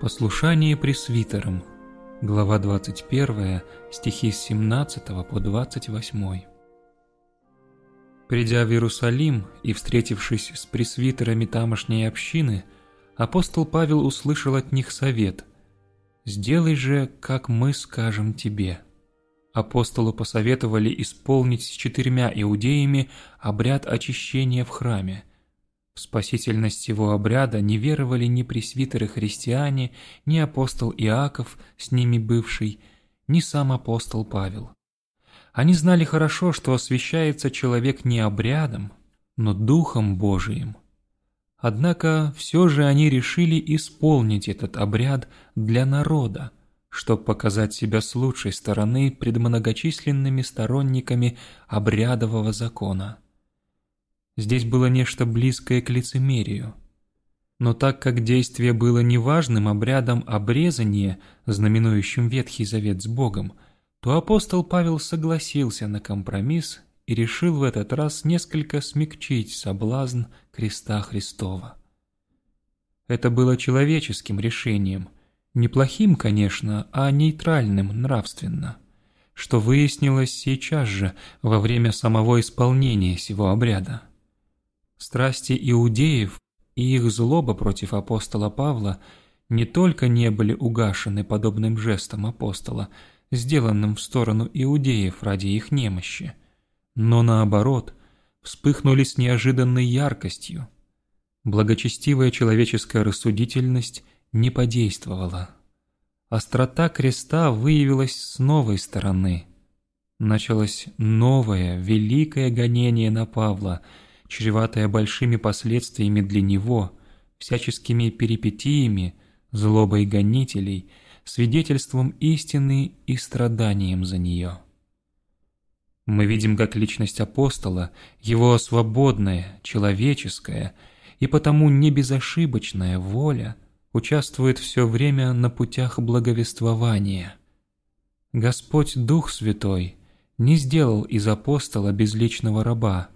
Послушание пресвитерам. Глава 21, стихи с 17 по 28. Придя в Иерусалим и встретившись с пресвитерами тамошней общины, апостол Павел услышал от них совет «Сделай же, как мы скажем тебе». Апостолу посоветовали исполнить с четырьмя иудеями обряд очищения в храме – спасительность его обряда не веровали ни пресвитеры-христиане, ни апостол Иаков, с ними бывший, ни сам апостол Павел. Они знали хорошо, что освящается человек не обрядом, но Духом Божиим. Однако все же они решили исполнить этот обряд для народа, чтобы показать себя с лучшей стороны пред многочисленными сторонниками обрядового закона. Здесь было нечто близкое к лицемерию. Но так как действие было неважным обрядом обрезания, знаменующим Ветхий Завет с Богом, то апостол Павел согласился на компромисс и решил в этот раз несколько смягчить соблазн креста Христова. Это было человеческим решением, неплохим, конечно, а нейтральным нравственно, что выяснилось сейчас же во время самого исполнения сего обряда. Страсти иудеев и их злоба против апостола Павла не только не были угашены подобным жестом апостола, сделанным в сторону иудеев ради их немощи, но наоборот, вспыхнули с неожиданной яркостью. Благочестивая человеческая рассудительность не подействовала. Острота креста выявилась с новой стороны. Началось новое, великое гонение на Павла – чреватая большими последствиями для него, всяческими перипетиями, злобой гонителей, свидетельством истины и страданием за нее. Мы видим, как личность апостола, его свободная, человеческая и потому не безошибочная воля участвует все время на путях благовествования. Господь Дух Святой не сделал из апостола безличного раба,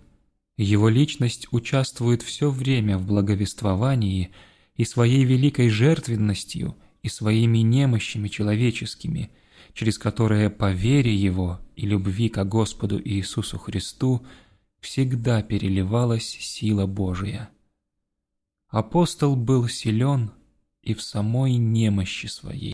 его личность участвует все время в благовествовании и своей великой жертвенностью и своими немощами человеческими, через которые по вере Его и любви к Господу Иисусу Христу всегда переливалась сила Божия. Апостол был силен и в самой немощи своей.